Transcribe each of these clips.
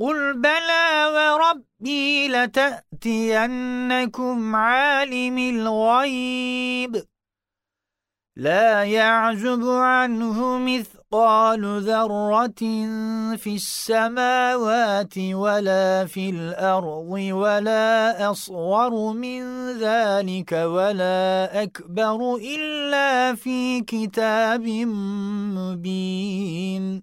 قل بلى وربي لتأتينكم عالم الغيب لا يعزب عنه مثقال ذرة في السماوات ولا في الأرض ولا أصغر من ذلك ولا أكبر إلا في كتاب مبين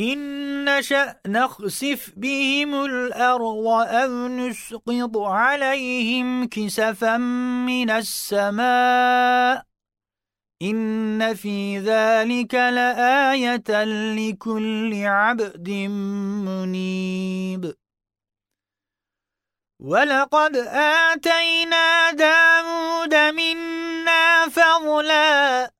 إن نشأ نخسف بهم الأرض أو نسقط عليهم كسفا من السماء إن في ذلك لآية لكل عبد منيب ولقد آتينا داود منا فضلا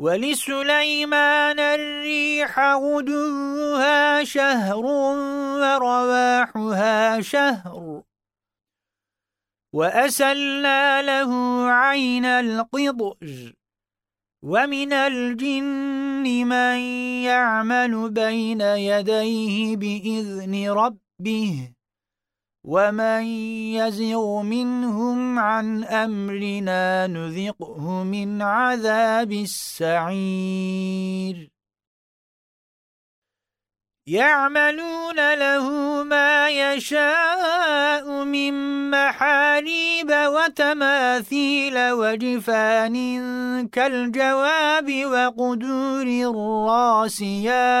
ولسليمان الريح غدوها شهر ورواحها شهر. وأسلنا له عين القضج. ومن الجن من يعمل بين يديه بإذن ربه. ومن يزغ منهم عن أمرنا نذقه من عذاب السعير يعملون له ما يشاء من محاريب وتماثيل وجفان كالجواب وقدور الراسيات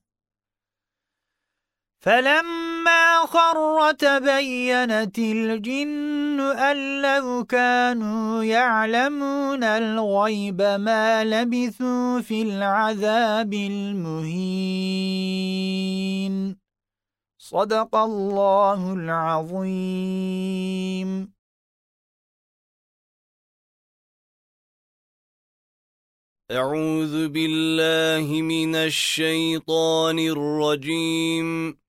فَلَمَّا خَرَّ تَبَيَّنَتِ الْجِنُّ أَن لَّوْ كَانُوا يَعْلَمُونَ الْغَيْبَ مَا لَبِثُوا فِي الْعَذَابِ الْمُهِينِ. صدق الله العظيم. أعوذ بالله من الشيطان الرجيم.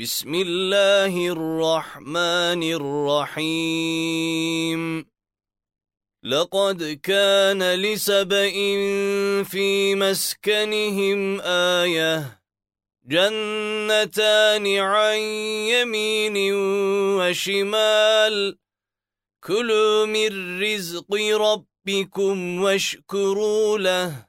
بسم الله الرحمن الرحيم. لقد كان لسبإ في مسكنهم آية. جنتان عن يمين وشمال. كلوا من رزق ربكم واشكروا له.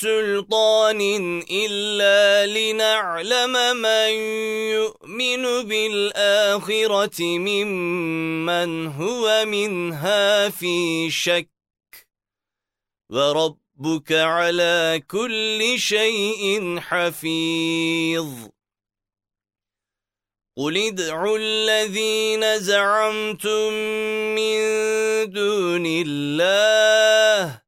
سلطان إلا لنعلم من يؤمن بالآخرة ممن هو منها في شك. وربك على كل شيء حفيظ. قل ادعوا الذين زعمتم من دون الله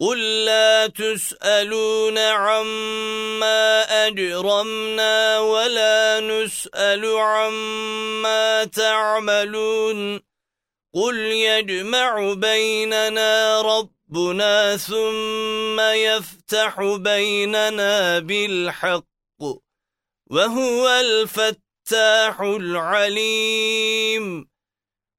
قل لا تسألون عما أجرمنا ولا نسأل عما تعملون قل يجمع بيننا ربنا ثم يفتح بيننا بالحق وهو الفتاح العليم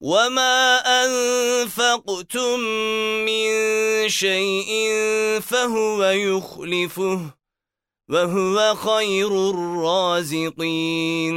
وما أنفقتم من شيء فهو يخلفه وهو خير الرازقين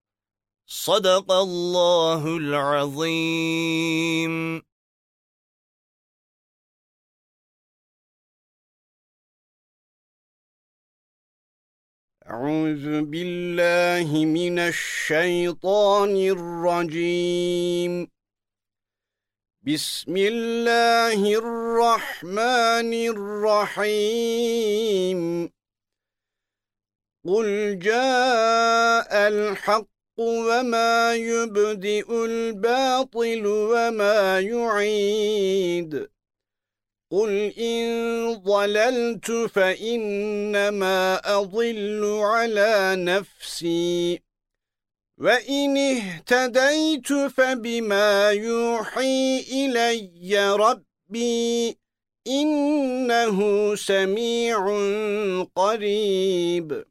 صدق الله العظيم. أعوذ بالله من الشيطان الرجيم. بسم الله الرحمن الرحيم. قل جاء الحق وما يبدئ الباطل وما يعيد قل إن ضللت فإنما أضل على نفسي وإن اهتديت فبما يوحي إلي ربي إنه سميع قريب